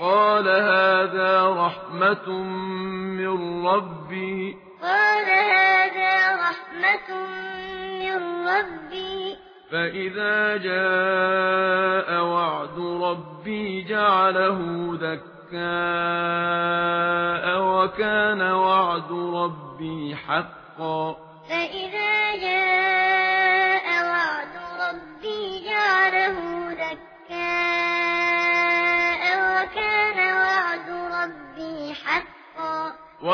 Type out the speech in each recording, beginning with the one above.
قال هذا رحمة من ربي. قال هذا رحمة من ربي. فإذا جاء وعد ربي جعله دكاء وكان وعد ربي حقا. فإذا جاء وعد ربي جعله دكاء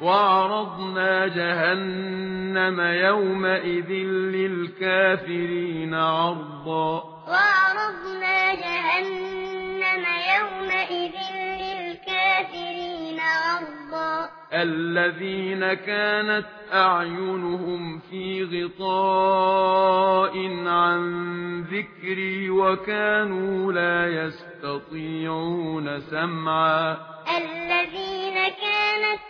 وعرضنا جهنم يومئذ للكافرين عرضا. وعرضنا جهنم يومئذ للكافرين عرضا. الذين كانت أعينهم في غطاء عن ذكري وكانوا لا يستطيعون سمعا. الذين كانت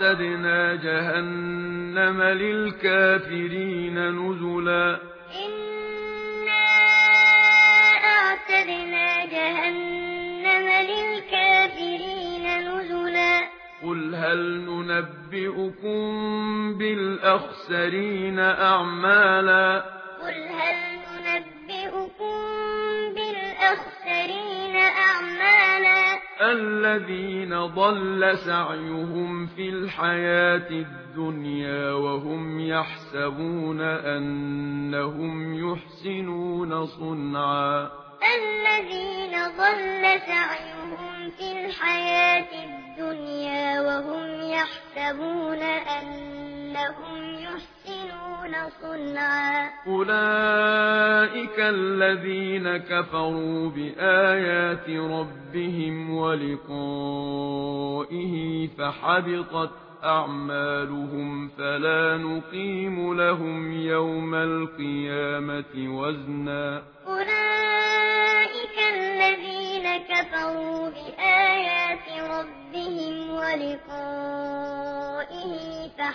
وَأَعْتَدْنَا جَهَنَّمَ لِلْكَافِرِينَ نُزُلًا. إِنَّا أَعْتَدْنَا جَهَنَّمَ لِلْكَافِرِينَ نُزُلًا. قُلْ هَلْ نُنَبِّئُكُم بِالْأَخْسَرِينَ أَعْمَالًا؟ قل هل ننبئكم الذين ضل سعيهم في الحياة الدنيا وهم يحسبون أنهم يحسنون صنعا. الذين ضل سعيهم في الحياة الدنيا وهم يحسبون أنهم لعلهم يحسنون صنعا أولئك الذين كفروا بآيات ربهم ولقائه فحبطت أعمالهم فلا نقيم لهم يوم القيامة وزنا أولئك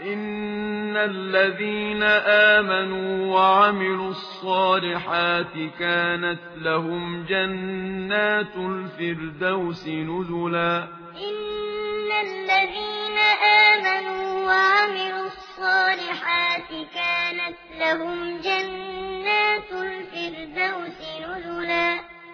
إن الذين آمنوا وعملوا الصالحات كانت لهم جنات الفردوس نزلا إن الذين آمنوا وعملوا الصالحات كانت لهم جنات الفردوس نزلا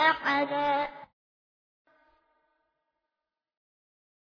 أحدا